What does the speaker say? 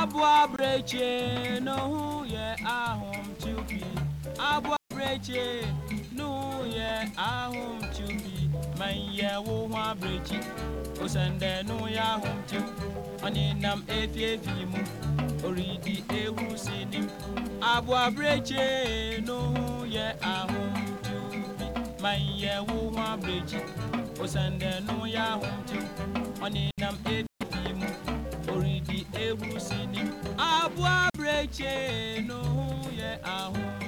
Abụ abụọ breche n'uhie ahụ m chupi abụọ breche n'uhie ahụ m chupi ma ihe wụwa brechi osende n'uhie ahụ m chu onye na m efi efi mụ oridi ewu si ni m abụọ breche n'uhie ahụ m chupi ma ihe wụwa brechi osende n'uhie ahụ m chu eche n'ohu I ahụ